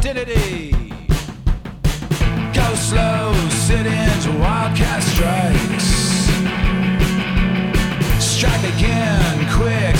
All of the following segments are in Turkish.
identity. Go slow, sit ins, wildcat strikes. Strike again, quick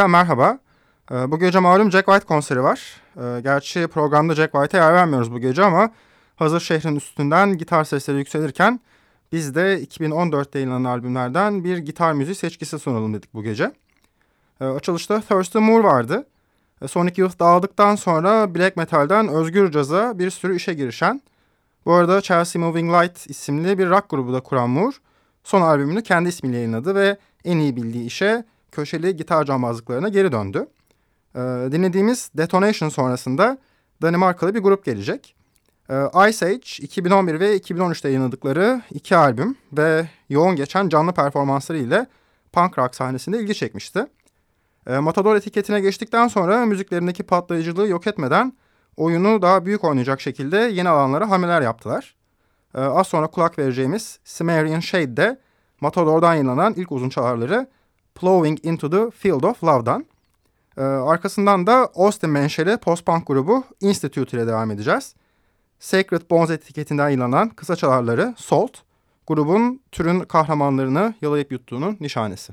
13 Melek'ten merhaba. Ee, Bu gece malum Jack White konseri var. Ee, Gerçi programda Jack White'e yer vermiyoruz bu gece ama hazır şehrin üstünden gitar sesleri yükselirken biz de 2014'te yayınlanan albümlerden bir gitar müziği seçkisi sunalım dedik bu gece. Ee, Açılışta Thurston Moore vardı. Sonic Youth dağıldıktan sonra Black Metal'den özgür caza bir sürü işe girişen, bu arada Chelsea Moving Light isimli bir rock grubu da kuran Moore, son albümünü kendi ismiyle yayınladı ve en iyi bildiği işe köşeli gitar cambazlıklarına geri döndü. Ee, dinlediğimiz Detonation sonrasında Danimarkalı bir grup gelecek. Ee, Ice Age 2011 ve 2013'te yayınladıkları iki albüm ve yoğun geçen canlı performansları ile punk rock sahnesinde ilgi çekmişti. Ee, Matador etiketine geçtikten sonra müziklerindeki patlayıcılığı yok etmeden oyunu daha büyük oynayacak şekilde yeni alanlara hamleler yaptılar. Ee, az sonra kulak vereceğimiz Cimmerian Shade'de Matador'dan yayınlanan ilk uzun çalarları Plowing Into the Field of Love'dan. Ee, arkasından da Austin menşeli post-punk grubu Institute ile devam edeceğiz. Sacred Bones etiketinden yayınlanan kısa çalarları Salt, grubun türün kahramanlarını yalayıp yuttuğunun nişanesi.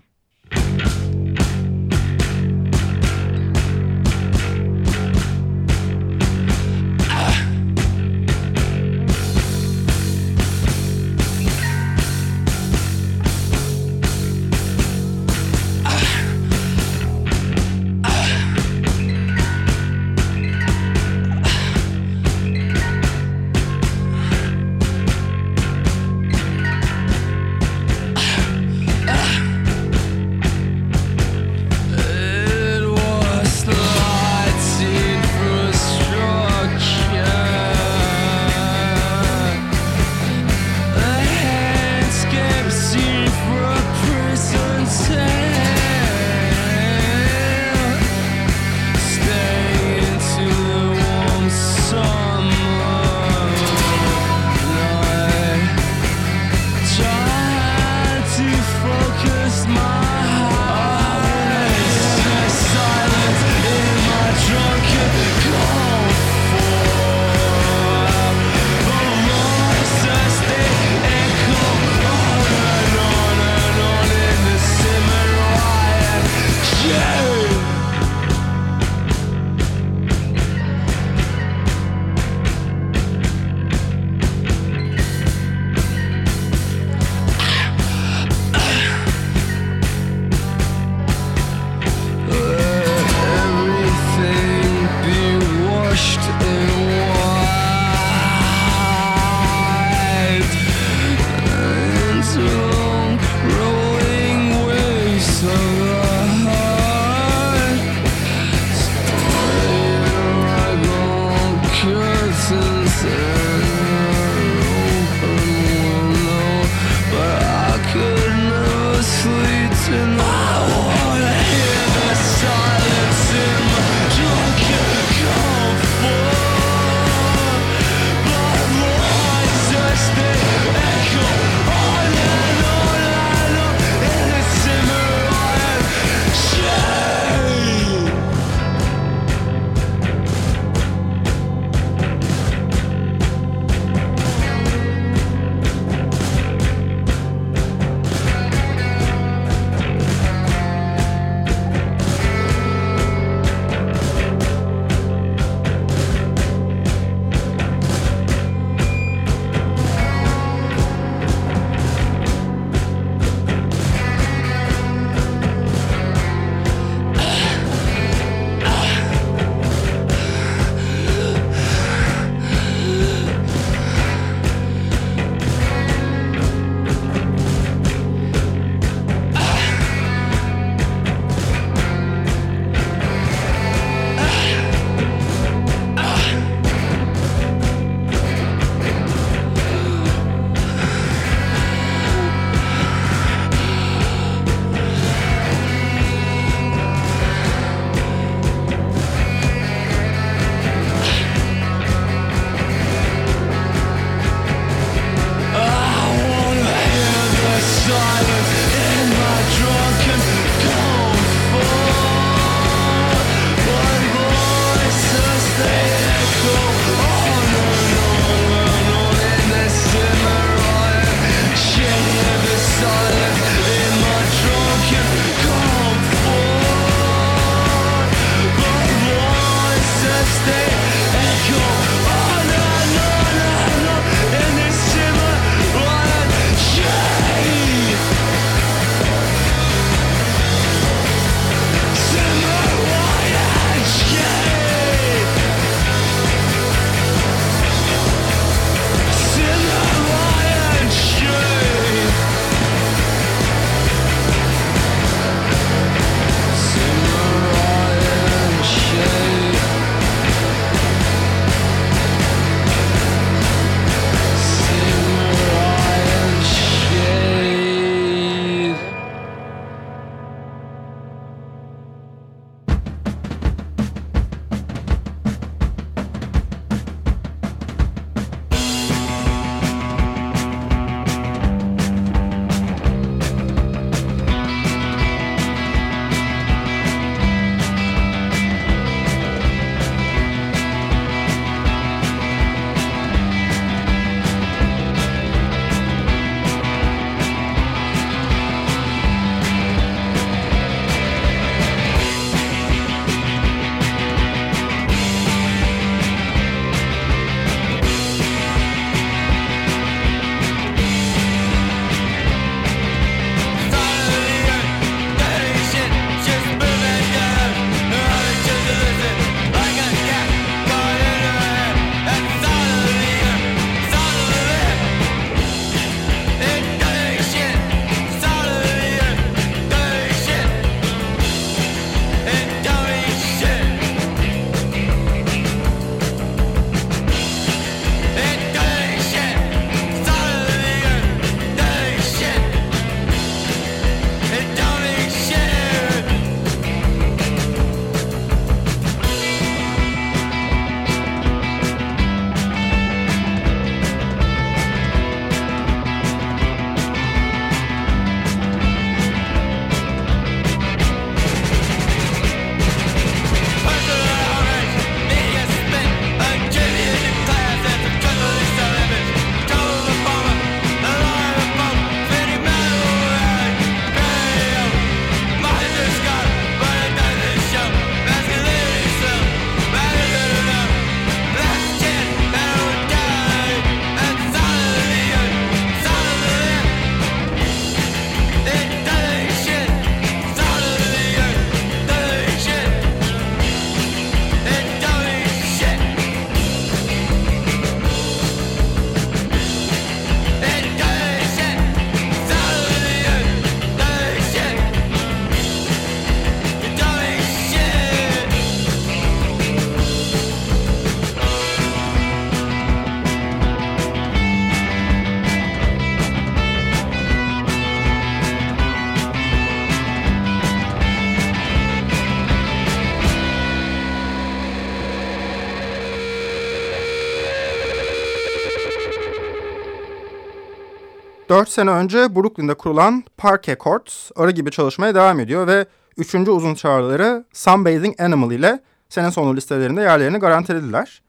4 sene önce Brooklyn'de kurulan Parquet Courts arı gibi çalışmaya devam ediyor ve 3. uzun çağrıları Sunbathing Animal ile sene sonu listelerinde yerlerini garantilediler.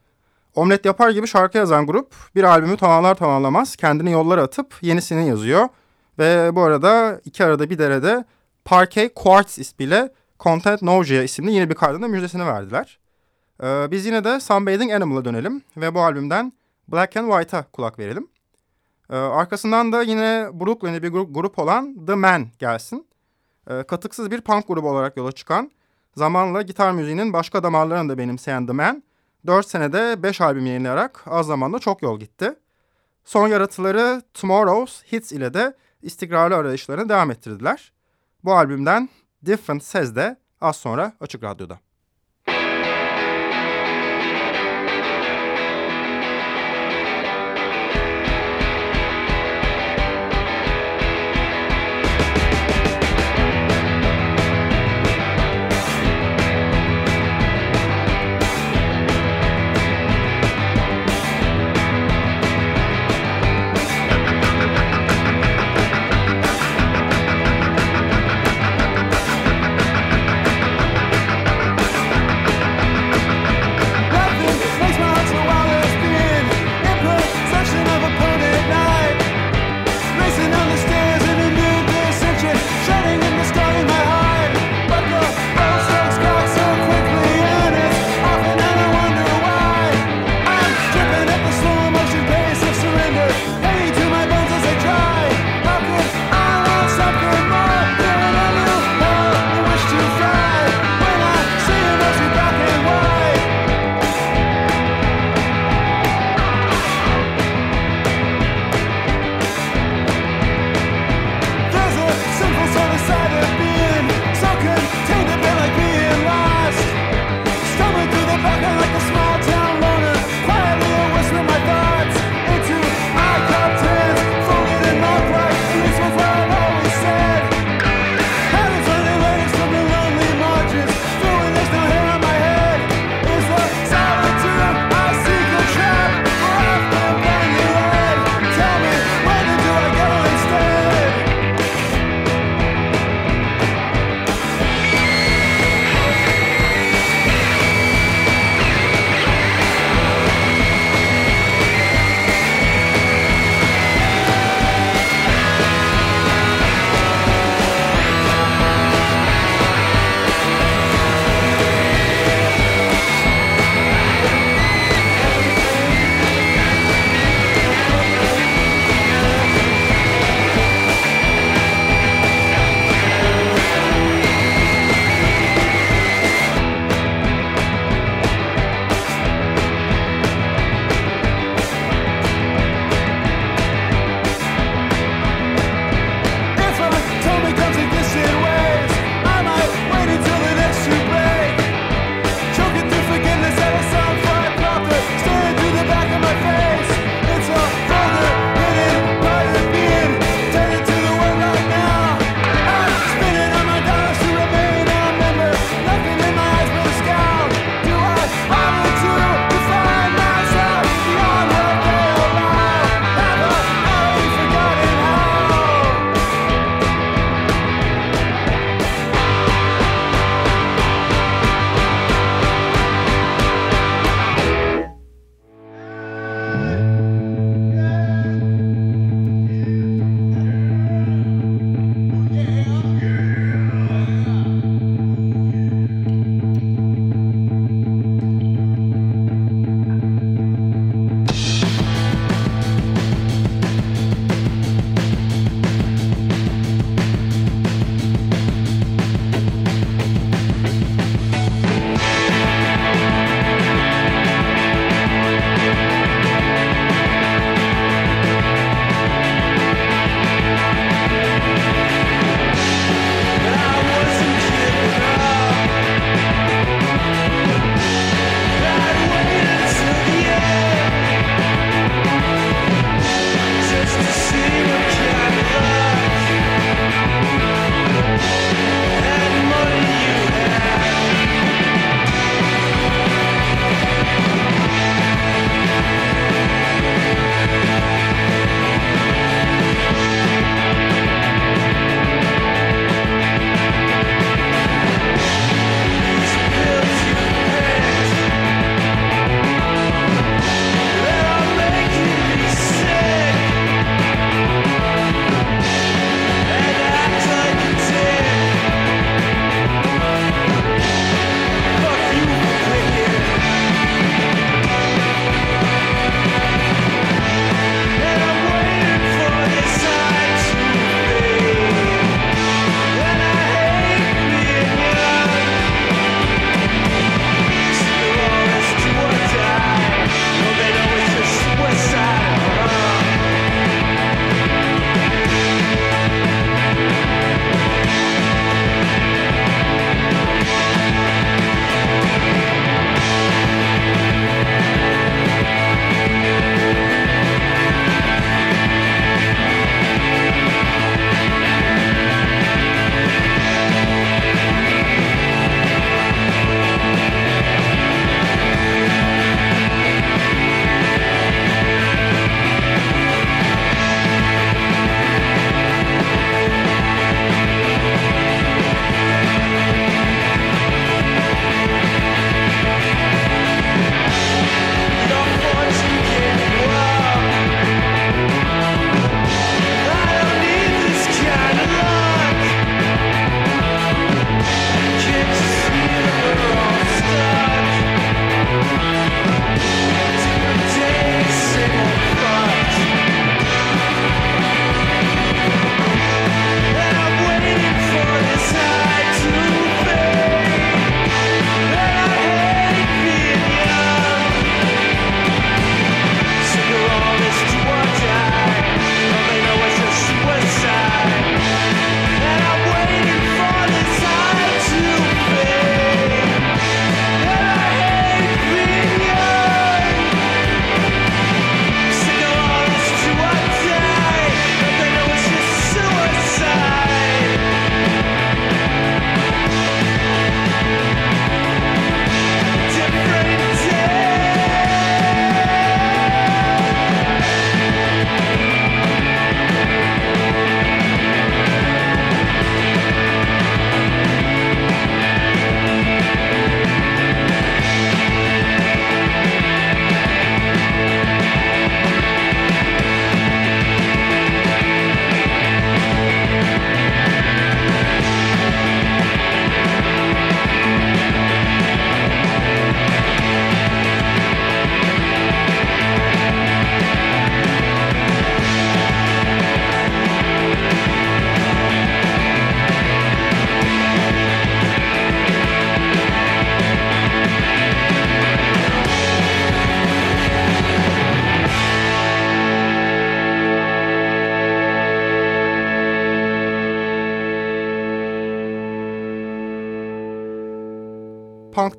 Omlet yapar gibi şarkı yazan grup bir albümü tamamlar tamamlamaz kendini yollara atıp yenisini yazıyor. Ve bu arada iki arada bir derede Parquet Quartz ismiyle Content Nausea isimli yeni bir kaydın da müjdesini verdiler. Ee, biz yine de Sunbathing Animal'a dönelim ve bu albümden Black and White'a kulak verelim. Ee, arkasından da yine Brooklyn'li bir grup, olan The Man gelsin. Ee, katıksız bir punk grubu olarak yola çıkan, zamanla gitar müziğinin başka damarlarını da benimseyen The Man, 4 senede 5 albüm yayınlayarak az zamanda çok yol gitti. Son yaratıları Tomorrow's Hits ile de istikrarlı arayışlarını devam ettirdiler. Bu albümden Different Says de az sonra Açık Radyo'da.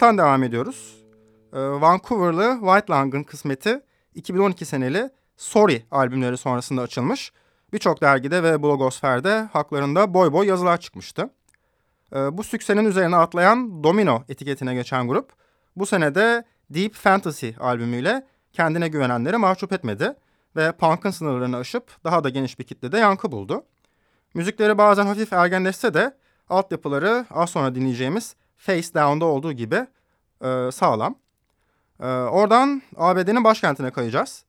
Punk'tan devam ediyoruz. Ee, Vancouver'lı White Lung'ın kısmeti 2012 seneli Sorry albümleri sonrasında açılmış. Birçok dergide ve blogosferde haklarında boy boy yazılar çıkmıştı. Ee, bu süksenin üzerine atlayan Domino etiketine geçen grup bu senede Deep Fantasy albümüyle kendine güvenenleri mahcup etmedi ve punk'ın sınırlarını aşıp daha da geniş bir kitlede yankı buldu. Müzikleri bazen hafif ergenleşse de altyapıları az sonra dinleyeceğimiz Face Down'da olduğu gibi e, sağlam. E, oradan ABD'nin başkentine kayacağız.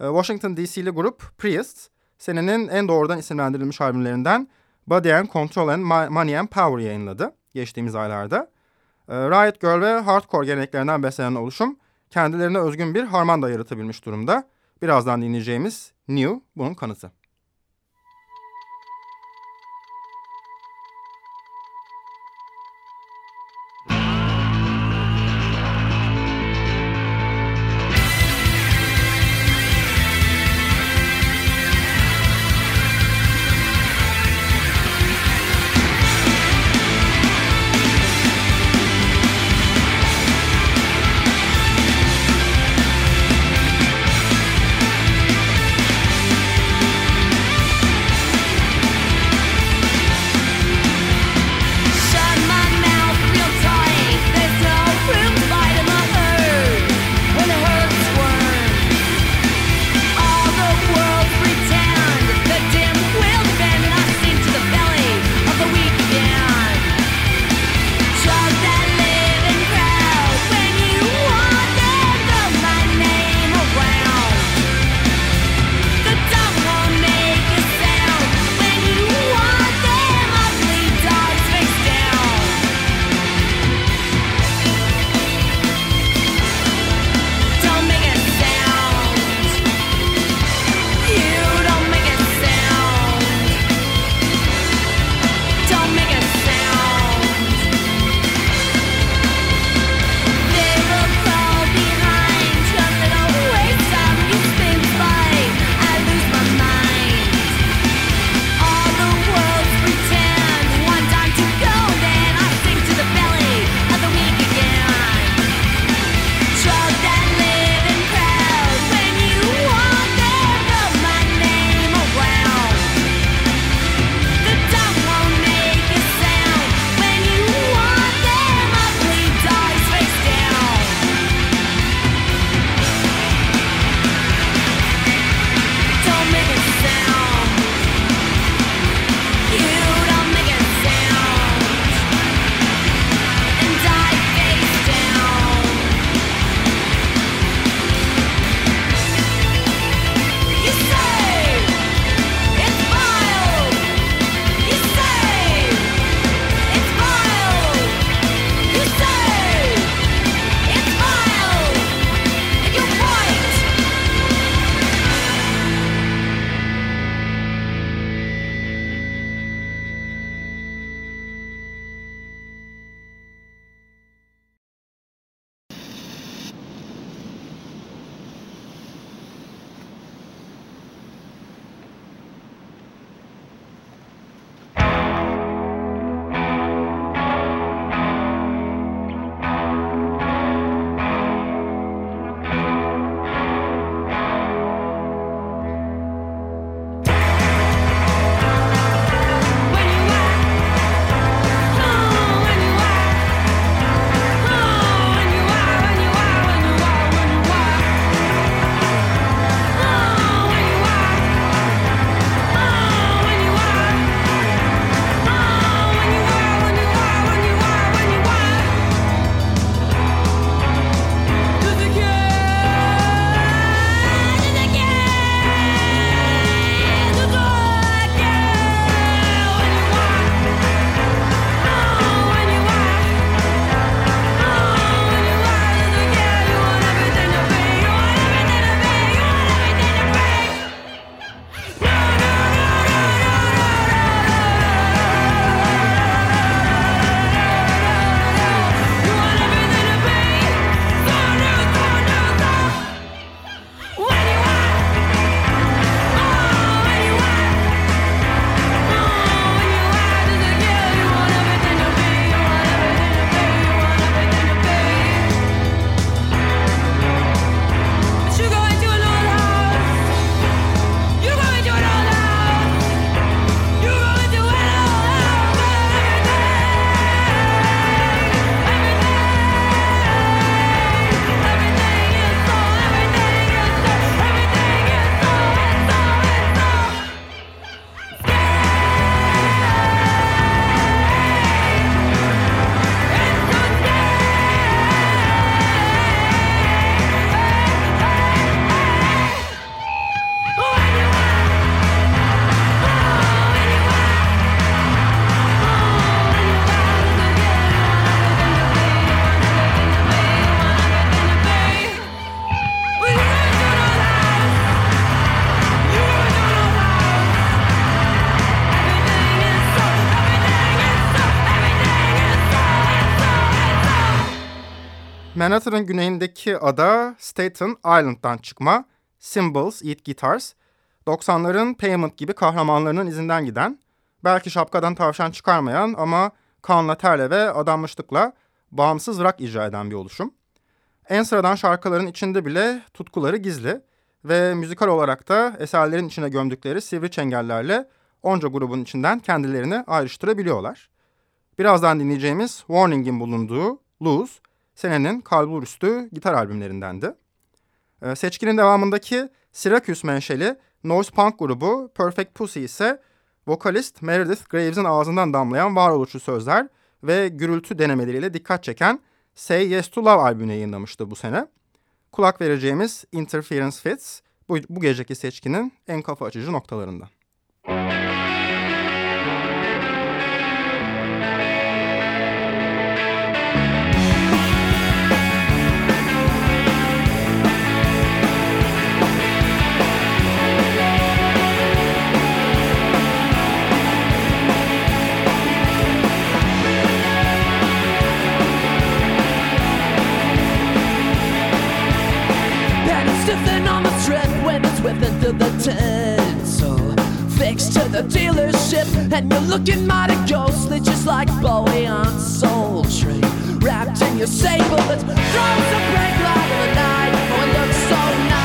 E, Washington DC'li grup Priest, senenin en doğrudan isimlendirilmiş albümlerinden Body and Control and Money and Power yayınladı geçtiğimiz aylarda. E, Riot Girl ve hardcore geleneklerinden beslenen oluşum kendilerine özgün bir harman da yaratabilmiş durumda. Birazdan dinleyeceğimiz New bunun kanıtı. Manhattan'ın güneyindeki ada Staten Island'dan çıkma Symbols, Eat Guitars, 90'ların Payment gibi kahramanlarının izinden giden, belki şapkadan tavşan çıkarmayan ama kanla terle ve adanmışlıkla bağımsız rock icra eden bir oluşum. En sıradan şarkıların içinde bile tutkuları gizli ve müzikal olarak da eserlerin içine gömdükleri sivri çengellerle onca grubun içinden kendilerini ayrıştırabiliyorlar. Birazdan dinleyeceğimiz Warning'in bulunduğu Lose, senenin kalbur üstü gitar albümlerindendi. Ee, seçkinin devamındaki Syracuse menşeli noise punk grubu Perfect Pussy ise vokalist Meredith Graves'in ağzından damlayan varoluşçu sözler ve gürültü denemeleriyle dikkat çeken Say Yes to Love albümünü yayınlamıştı bu sene. Kulak vereceğimiz Interference Fits bu, bu geceki seçkinin en kafa açıcı noktalarından. whipping through the tinsel Fixed to the dealership And you're looking mighty ghostly Just like Bowie on Soul Train. Wrapped in your sable that throws a break light in the night. Oh, it looks so nice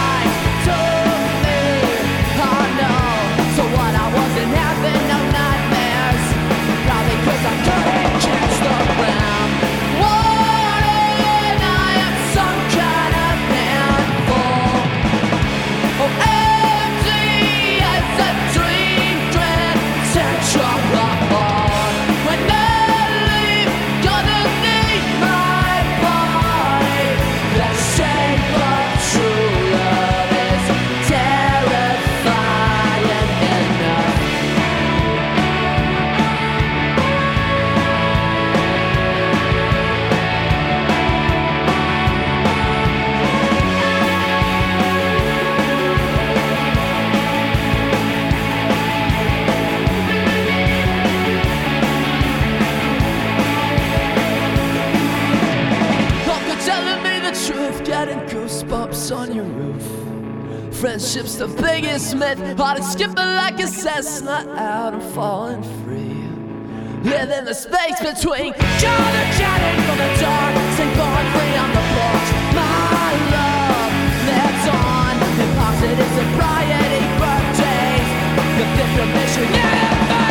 Heart is skipping like a Cessna out and falling free. Living the space between counter chatting from the dark going free on the porch. My love lives on. Deposited sobriety birthdays. The fifth of anniversary.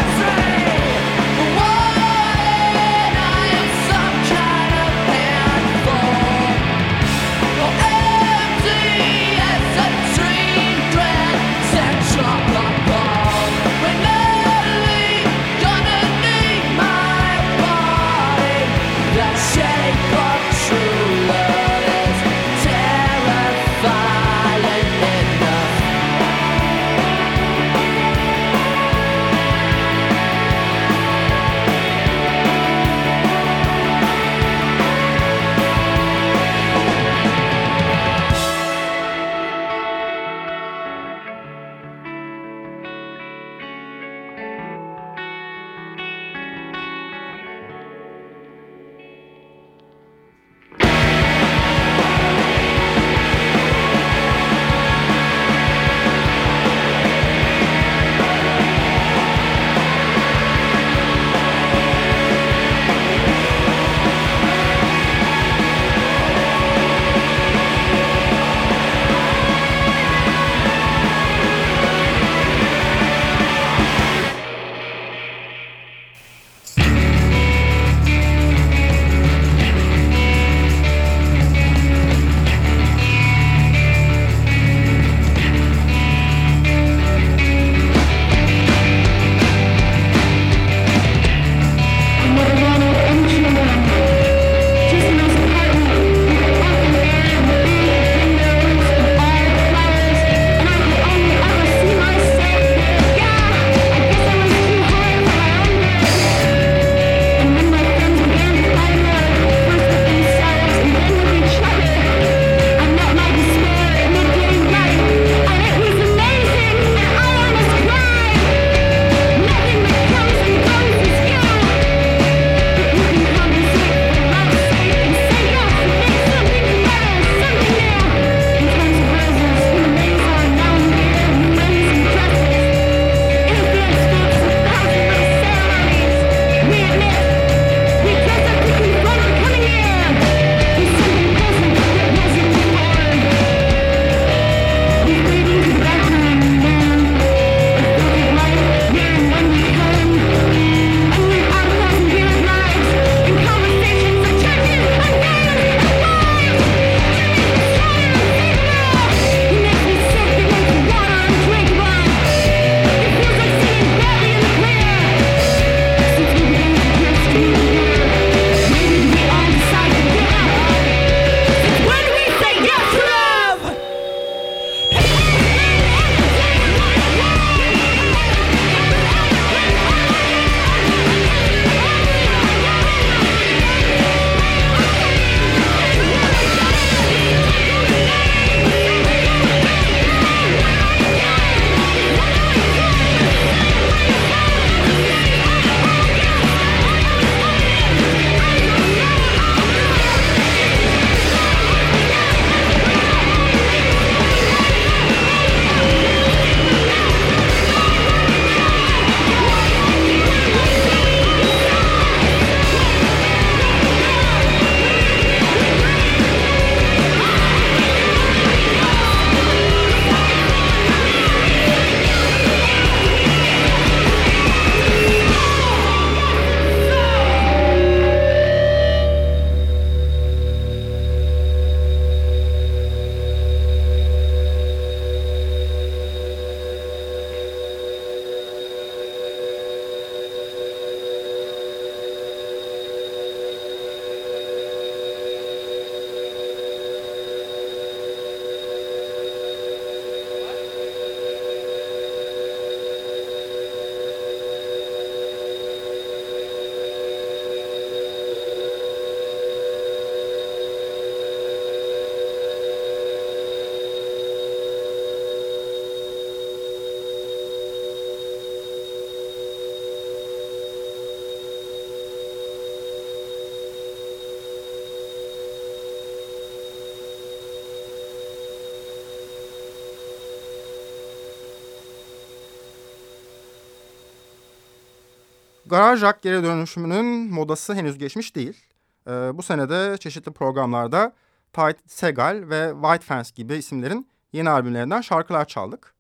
Garaj rock geri dönüşümünün modası henüz geçmiş değil. Ee, bu senede çeşitli programlarda Tide Segal ve White Fence gibi isimlerin yeni albümlerinden şarkılar çaldık.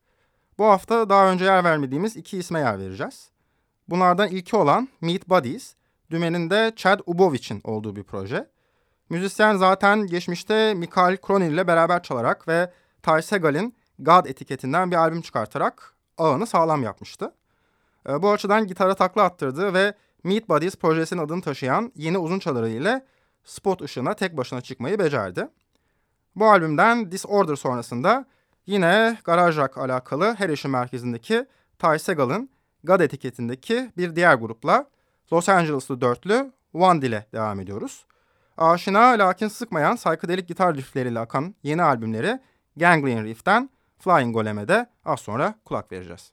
Bu hafta daha önce yer vermediğimiz iki isme yer vereceğiz. Bunlardan ilki olan Meet Buddies, dümenin de Chad Ubovic'in olduğu bir proje. Müzisyen zaten geçmişte Mikael Cronin ile beraber çalarak ve Ty Segal'in God etiketinden bir albüm çıkartarak ağını sağlam yapmıştı. E, bu açıdan gitara takla attırdı ve Meat Bodies projesinin adını taşıyan yeni uzun çaları ile spot ışığına tek başına çıkmayı becerdi. Bu albümden Disorder sonrasında yine garaj rock alakalı her işin merkezindeki Ty Segal'ın God etiketindeki bir diğer grupla Los Angeles'lı dörtlü One ile devam ediyoruz. Aşina lakin sıkmayan saykadelik gitar riffleriyle akan yeni albümleri Ganglion Riff'ten Flying Golem'e de az sonra kulak vereceğiz.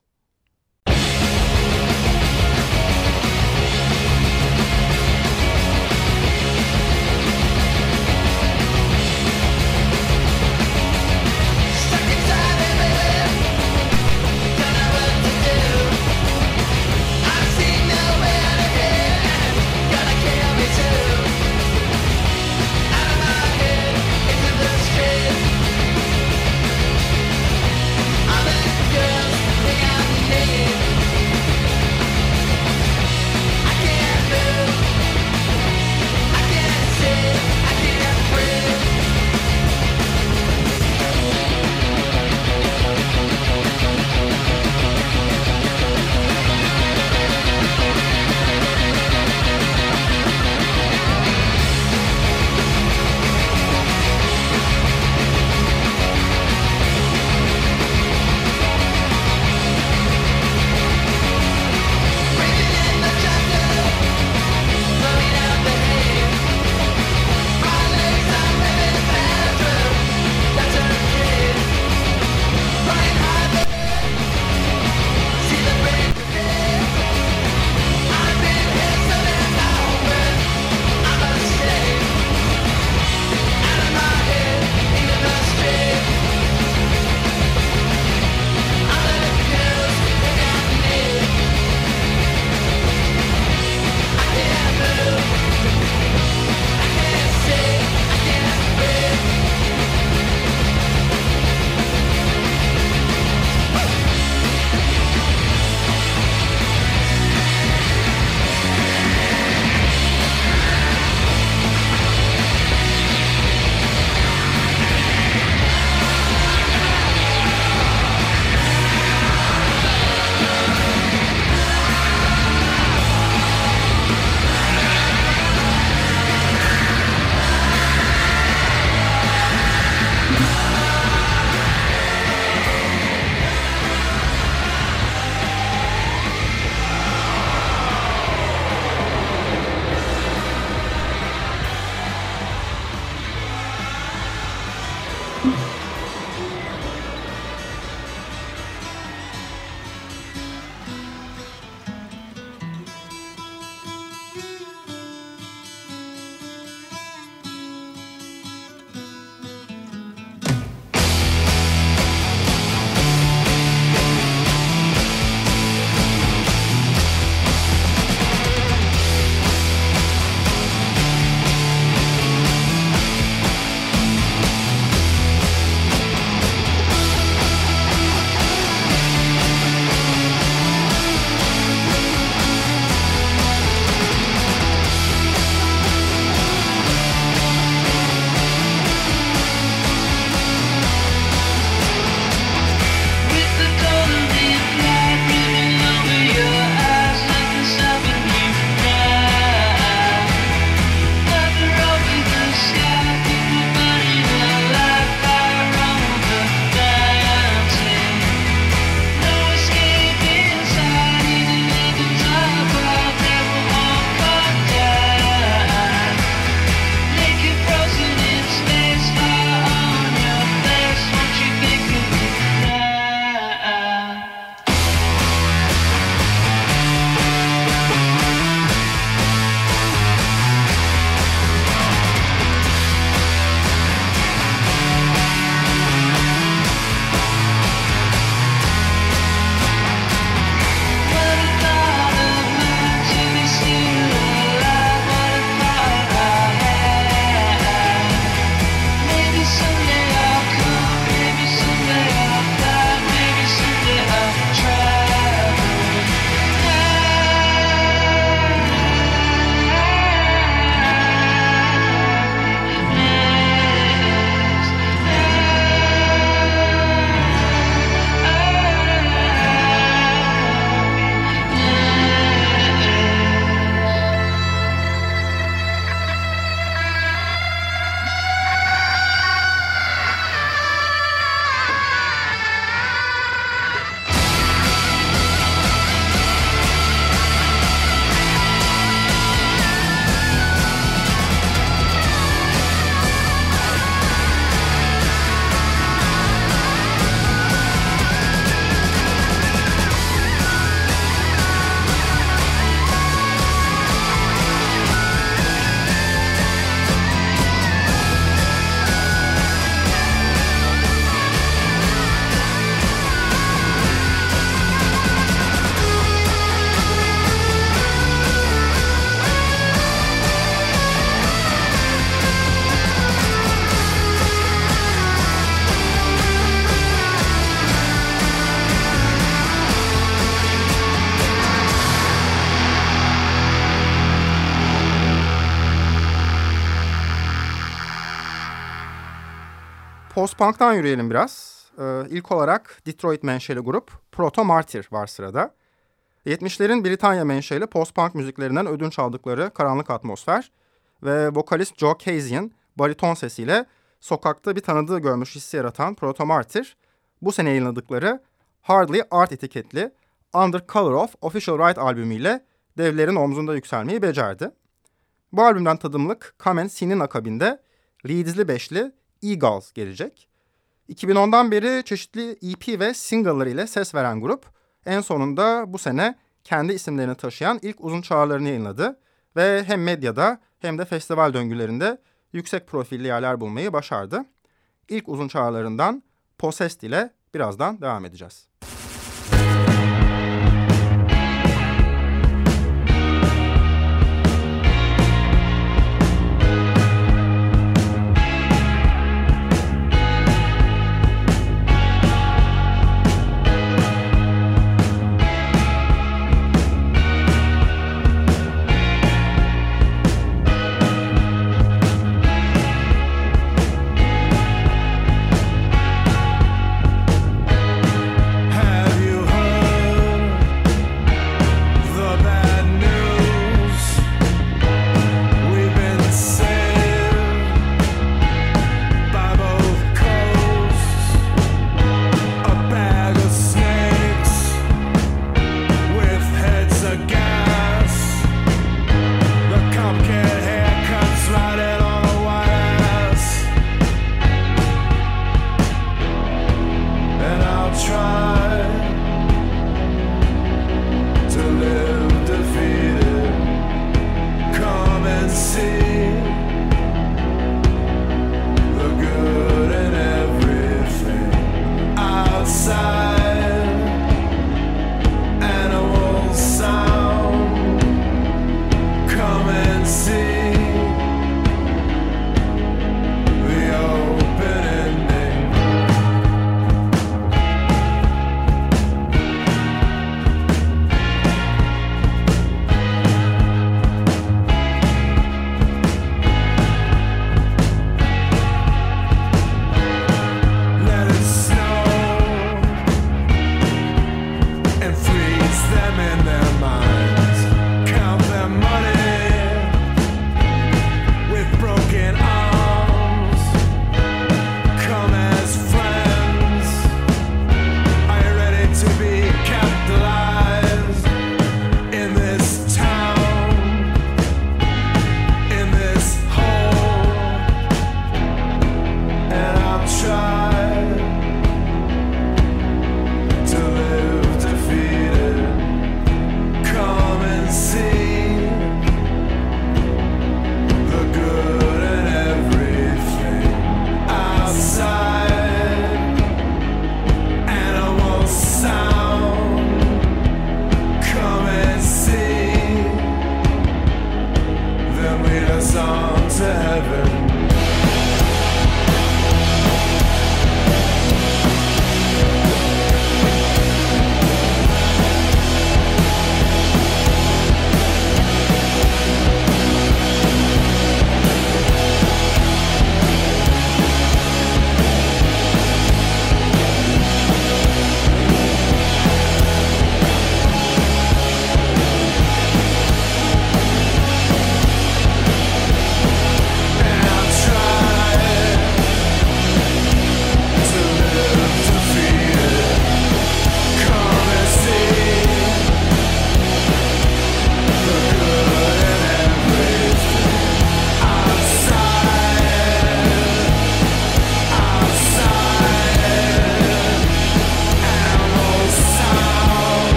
Post-punk'tan yürüyelim biraz. Ee, ilk olarak Detroit menşeli grup Proto Martyr var sırada. 70'lerin Britanya menşeli post-punk müziklerinden ödünç aldıkları karanlık atmosfer ve vokalist Joe Kazian bariton sesiyle sokakta bir tanıdığı görmüş hissi yaratan Proto Martyr bu sene yayınladıkları Hardly Art etiketli Under Color of Official Right albümüyle devlerin omzunda yükselmeyi becerdi. Bu albümden tadımlık Come and See'nin akabinde Leeds'li beşli Eagles gelecek. 2010'dan beri çeşitli EP ve single'lar ile ses veren grup en sonunda bu sene kendi isimlerini taşıyan ilk uzun çağrılarını yayınladı ve hem medyada hem de festival döngülerinde yüksek profilli yerler bulmayı başardı. İlk uzun çağrılarından Possessed ile birazdan devam edeceğiz.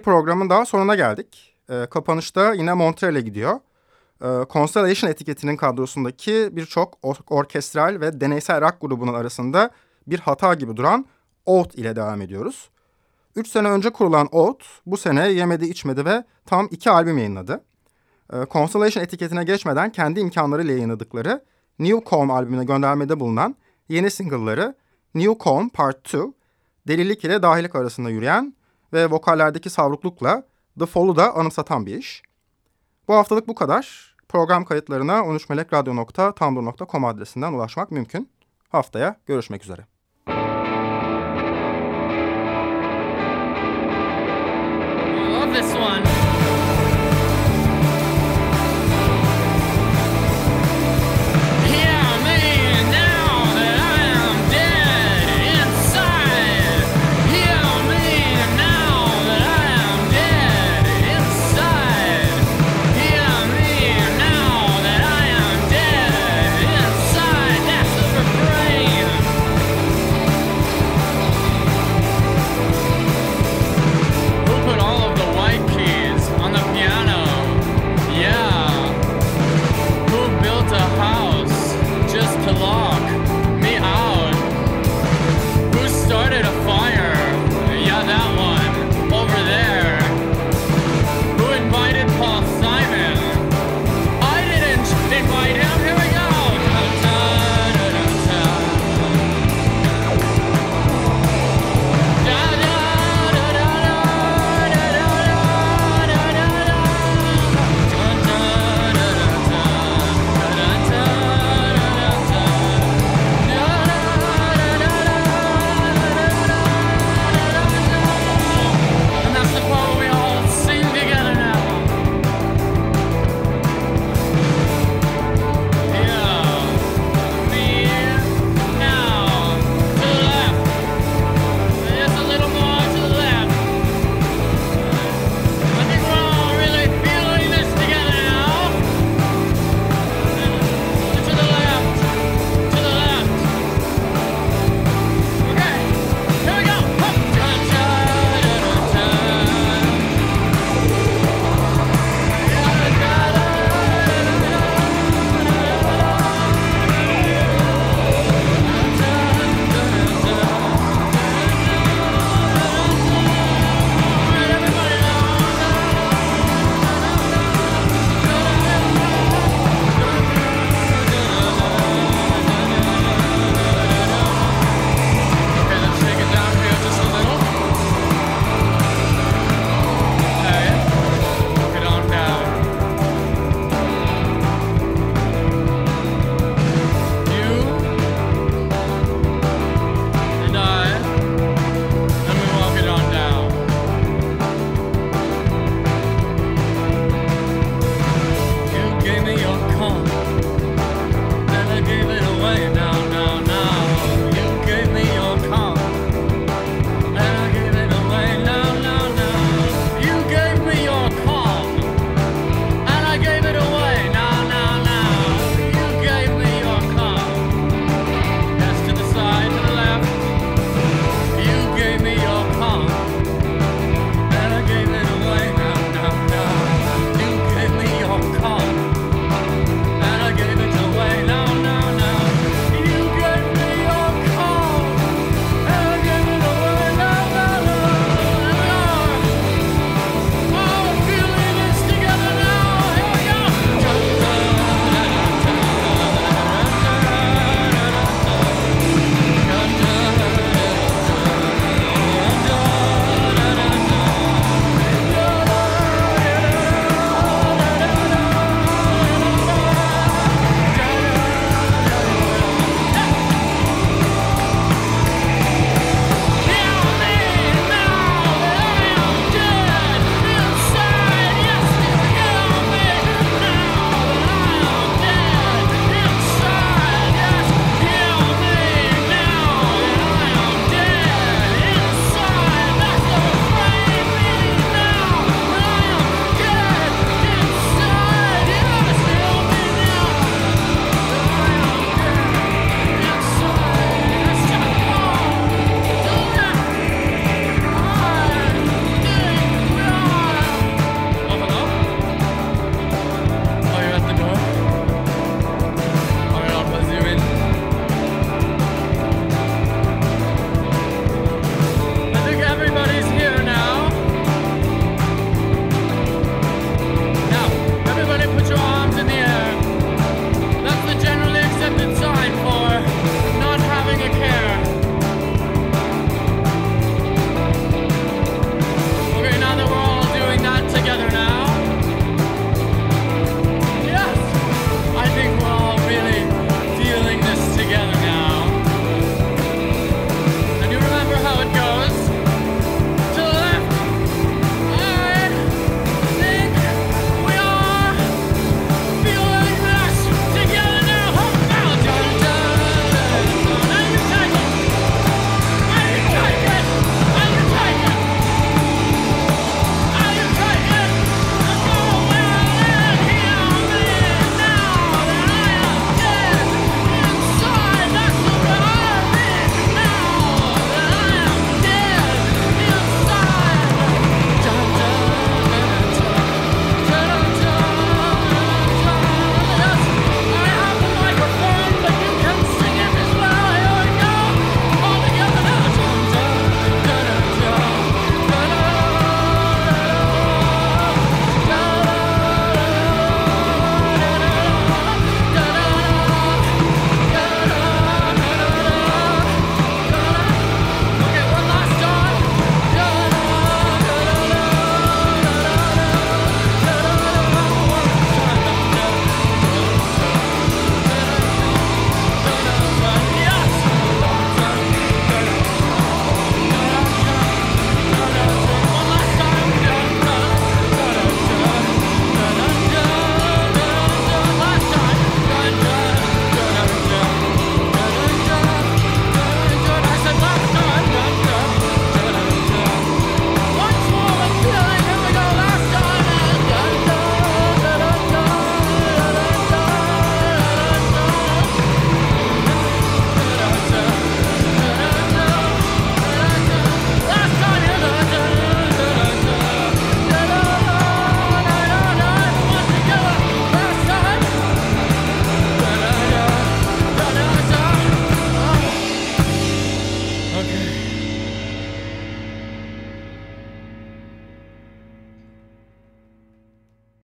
Bir programın daha sonuna geldik. E, kapanışta yine Montreal'e gidiyor. E, Constellation etiketinin kadrosundaki birçok or orkestral ve deneysel rock grubunun arasında bir hata gibi duran Oath ile devam ediyoruz. Üç sene önce kurulan Oath bu sene yemedi içmedi ve tam iki albüm yayınladı. E, Constellation etiketine geçmeden kendi imkanlarıyla yayınladıkları New Calm albümüne göndermede bulunan yeni single'ları New Calm Part 2, delilik ile dahilik arasında yürüyen ve vokallerdeki savruklukla The Fall'u da anımsatan bir iş. Bu haftalık bu kadar. Program kayıtlarına 13melekradyo.tumblr.com adresinden ulaşmak mümkün. Haftaya görüşmek üzere.